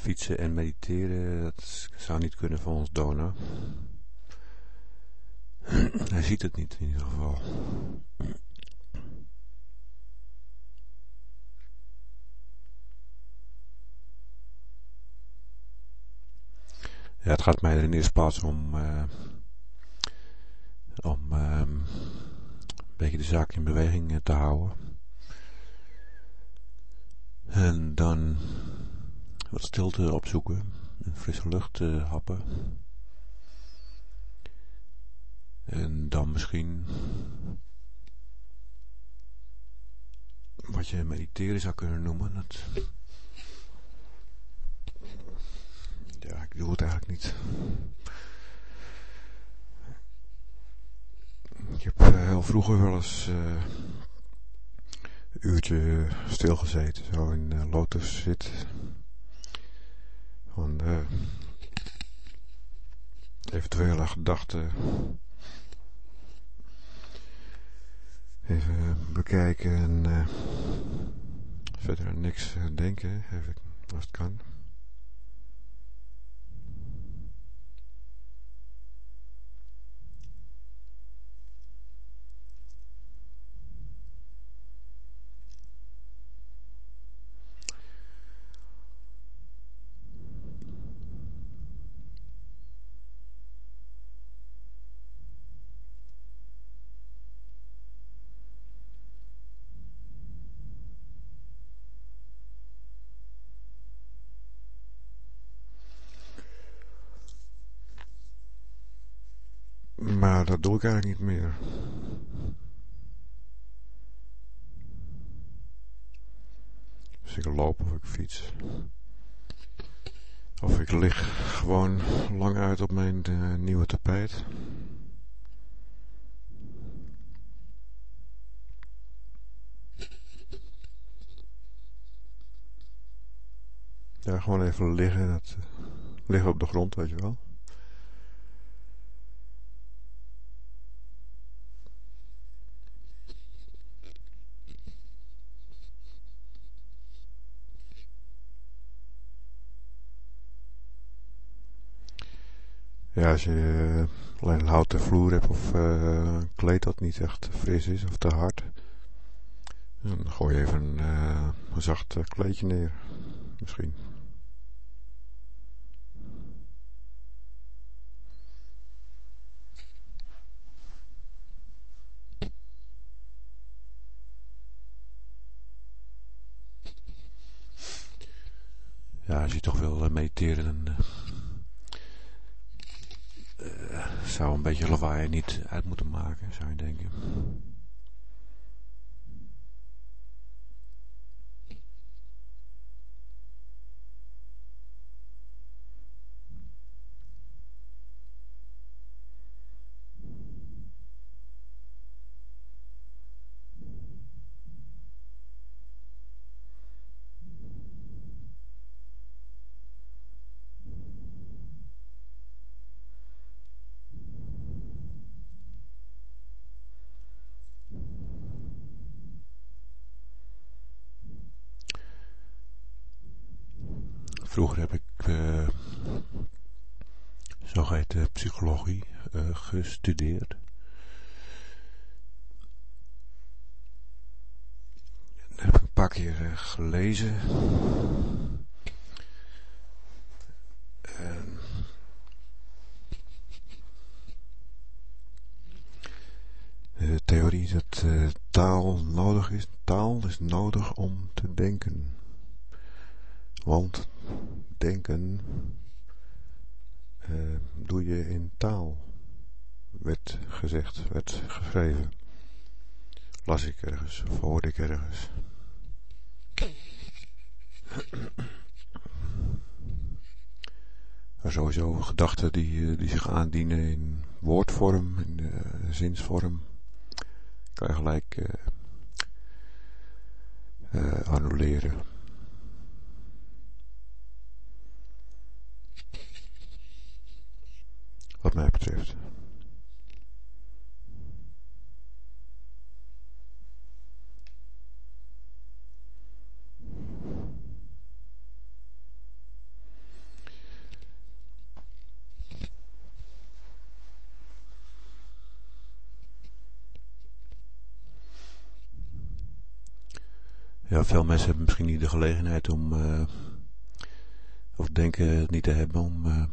fietsen en mediteren, dat zou niet kunnen voor ons Dona. Hij ziet het niet in ieder geval. Ja, het gaat mij in de eerste plaats om, uh, om uh, een beetje de zaak in beweging te houden. En dan wat stilte opzoeken, en frisse lucht uh, happen. En dan misschien wat je mediteren zou kunnen noemen. Dat ja, ik doe het eigenlijk niet. Ik heb uh, heel vroeger wel eens uh, een uurtje stilgezeten, zo in Lotus zit. Van eventuele gedachten even bekijken en verder niks denken, even, als het kan. Maar dat doe ik eigenlijk niet meer. Dus ik loop of ik fiets. Of ik lig gewoon lang uit op mijn uh, nieuwe tapijt. Ja, gewoon even liggen. Dat, uh, liggen op de grond, weet je wel. Ja, als je uh, alleen een houten vloer hebt of uh, een kleed dat niet echt fris is of te hard. Dan gooi je even uh, een zacht kleedje neer. Misschien. Ja, als je toch wil mediteren, dan zou een beetje lawaai niet uit moeten maken, zou je denken. Vroeger heb ik uh, zogeheten psychologie uh, gestudeerd. Dat heb ik een paar keer uh, gelezen. En de theorie dat taal nodig is. Taal is nodig om te denken. Want denken uh, doe je in taal. Werd gezegd, werd geschreven. Las ik ergens, of hoorde ik ergens. Maar sowieso gedachten die, die zich aandienen in woordvorm, in de zinsvorm, kan je gelijk uh, uh, annuleren. wat mij betreft. Ja, veel mensen hebben misschien niet de gelegenheid om, eh, of denken het niet te hebben om eh,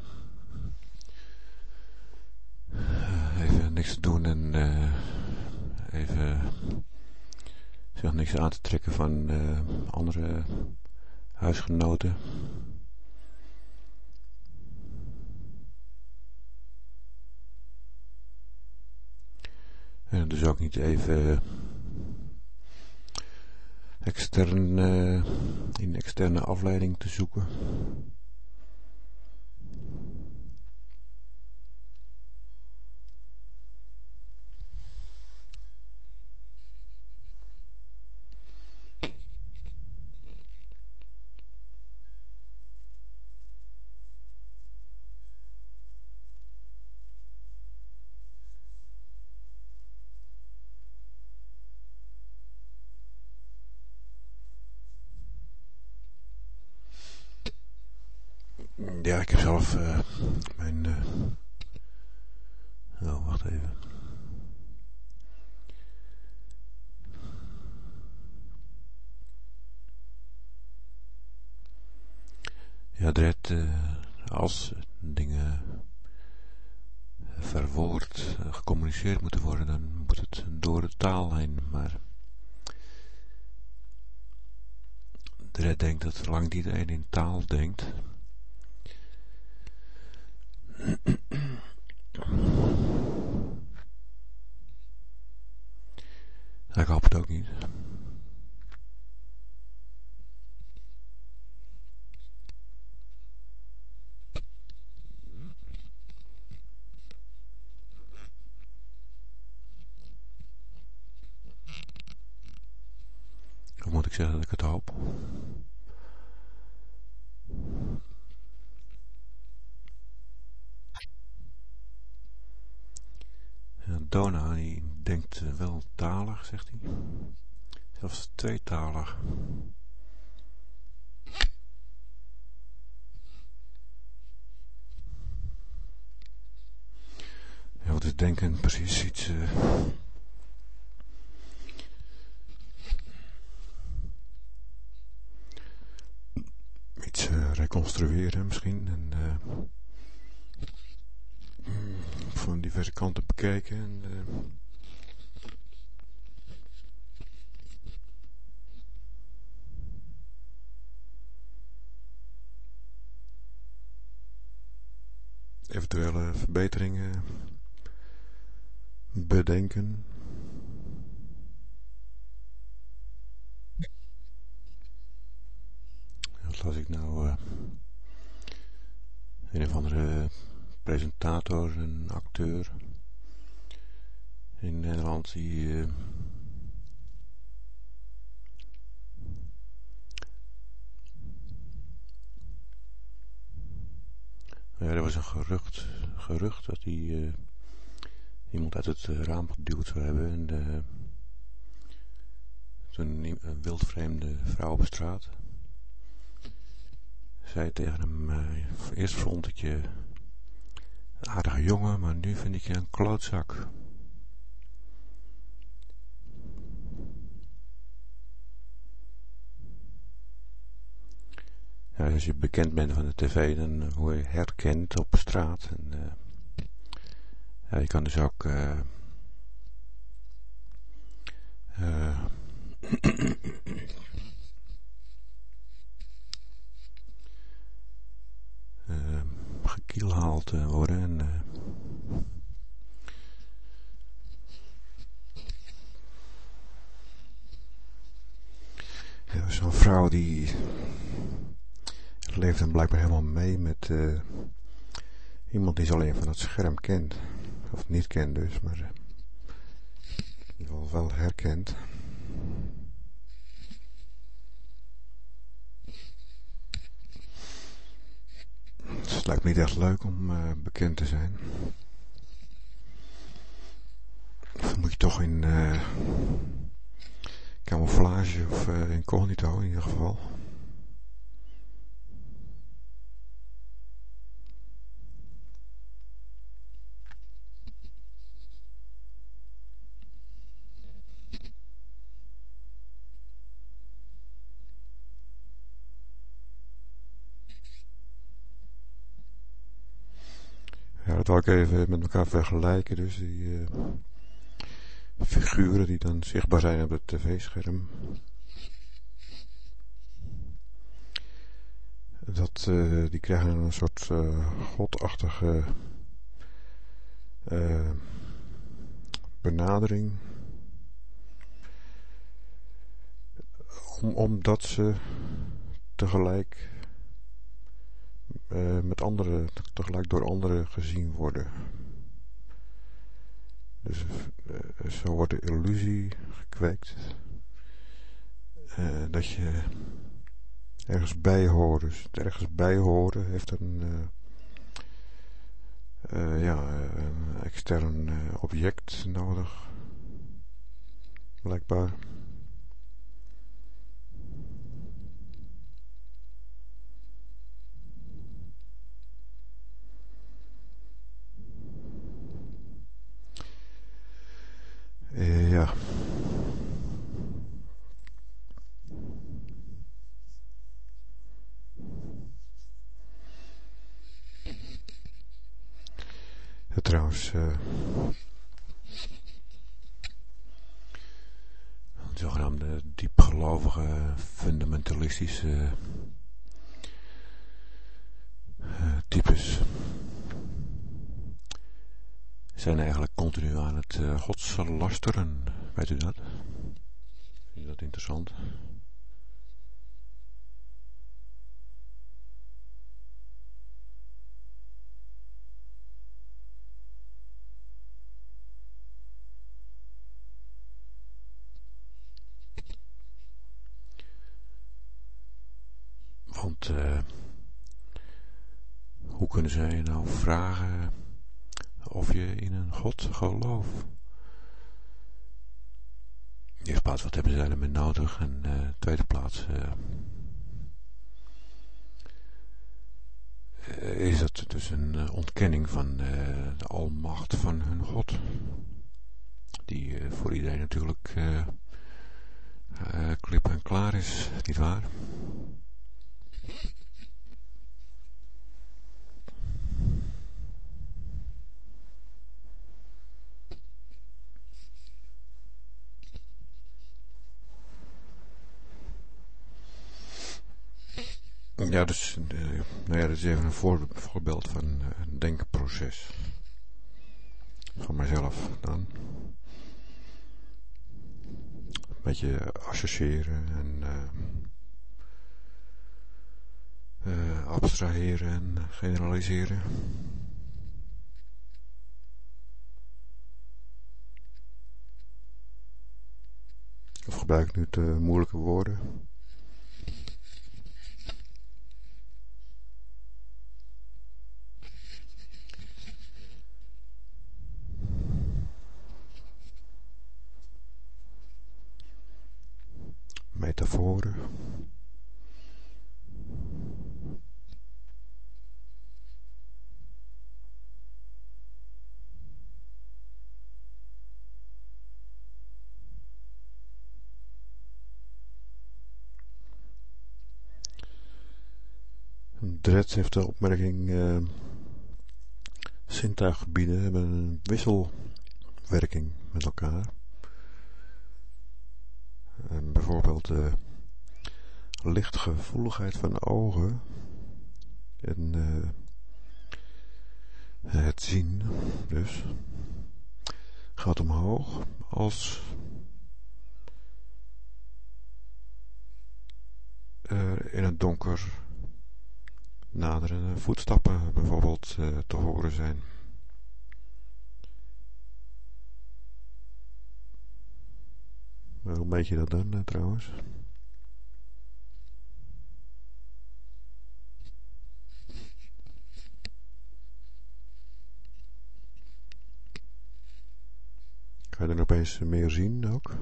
niks te doen en uh, even zich niks aan te trekken van andere huisgenoten. En dus ook niet even extern, uh, in externe afleiding te zoeken. Ja, ik heb zelf uh, mijn... Uh... Wacht even. Ja, Dred, uh, als dingen verwoord, gecommuniceerd moeten worden, dan moet het door de taal heen, maar... Dred denkt dat zolang iedereen in taal denkt, ik hoop het ook niet. Hoe moet ik zeggen dat ik het hoop? Dona die denkt wel talig, zegt hij. Zelfs tweetalig. Ja, wat is denken precies iets... Uh, iets uh, reconstrueren misschien en... Uh, van diverse kanten bekijken. En, uh, eventuele verbeteringen bedenken. Wat las ik nou? Uh, een of andere presentator en acteur. In Nederland die uh, ja, er was een gerucht, gerucht dat hij uh, iemand uit het raam geduwd zou hebben en uh, toen een wildvreemde vrouw op straat zei tegen hem, eerst vond ik je aardige jongen, maar nu vind ik je een klootzak. Ja, als je bekend bent van de tv, dan word je herkend op straat. En, uh, ja, je kan dus ook... Uh, gekielhaald worden. En, uh, ja, zo'n vrouw die leeft dan blijkbaar helemaal mee met uh, iemand die ze alleen van het scherm kent. Of niet kent dus, maar ieder geval wel herkent. Het lijkt me niet echt leuk om uh, bekend te zijn. Of moet je toch in uh, camouflage of uh, incognito in ieder geval. Ja, dat wil ik even met elkaar vergelijken. Dus die uh, figuren die dan zichtbaar zijn op het tv-scherm. Dat, uh, die krijgen een soort uh, godachtige benadering. Om, omdat ze tegelijk uh, met anderen, tegelijk door anderen gezien worden. Dus uh, zo wordt de illusie gekweekt uh, dat je ergens bij hoort. Dus ergens bij horen heeft een, ja, een extern object nodig. Blijkbaar. Uh, ja. Trouwens, uh, zogenaamde diepgelovige, fundamentalistische uh, types zijn eigenlijk continu aan het uh, godslasteren. Weet u dat? Vind je dat interessant? Want uh, hoe kunnen zij nou vragen of je in een God gelooft. Eerste plaats, wat hebben ze daarmee nodig? En uh, tweede plaats, uh, is het dus een ontkenning van de almacht van hun God. Die voor iedereen natuurlijk klip en klaar is, nietwaar? waar? Ja, dus, nou ja, dat is even een voor, voorbeeld van uh, een denkproces. Van mijzelf dan. Een beetje associëren en uh, abstraheren en generaliseren. Of gebruik ik nu te moeilijke woorden? Metaforen. Dred heeft de opmerking uh, zintuiggebieden hebben een wisselwerking met elkaar. Bijvoorbeeld de lichtgevoeligheid van ogen en uh, het zien dus gaat omhoog als er in het donker naderende voetstappen bijvoorbeeld uh, te horen zijn. Hoe meet je dat dan uh, trouwens? Kan je dan opeens meer zien ook?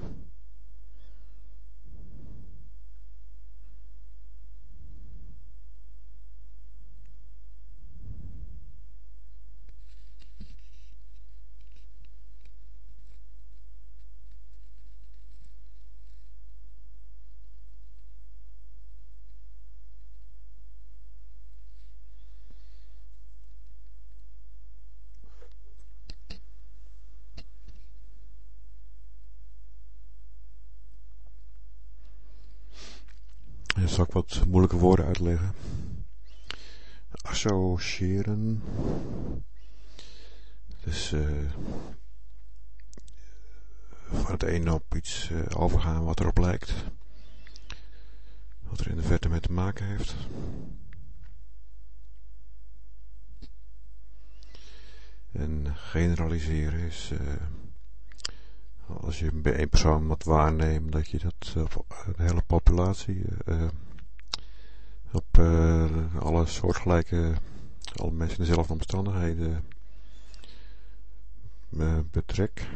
En zal ik wat moeilijke woorden uitleggen. Associëren. Dus uh, van het ene op iets uh, overgaan wat erop lijkt. Wat er in de verte mee te maken heeft. En generaliseren is... Uh, als je bij één persoon wat waarneemt, dat je dat op een hele populatie, uh, op alle soortgelijke, alle mensen in dezelfde omstandigheden uh, betrek.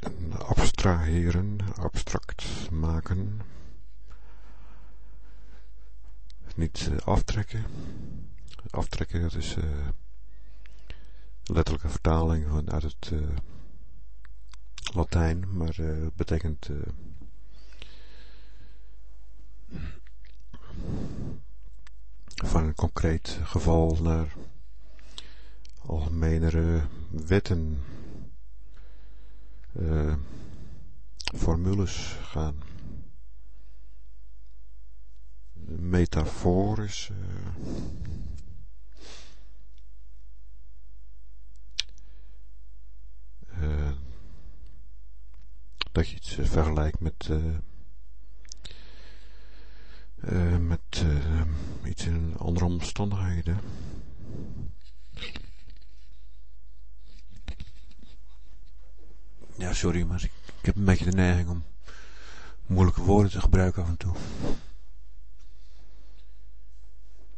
En abstraheren, abstract maken niet uh, aftrekken. Aftrekken, dat is uh, letterlijke vertaling van, uit het uh, Latijn, maar betekent van een concreet geval naar algemenere wetten, formules gaan metaforisch. Uh, uh, dat je iets uh, vergelijkt met met iets in andere omstandigheden. Ja, sorry, maar ik heb een beetje de neiging om moeilijke woorden te gebruiken af en toe.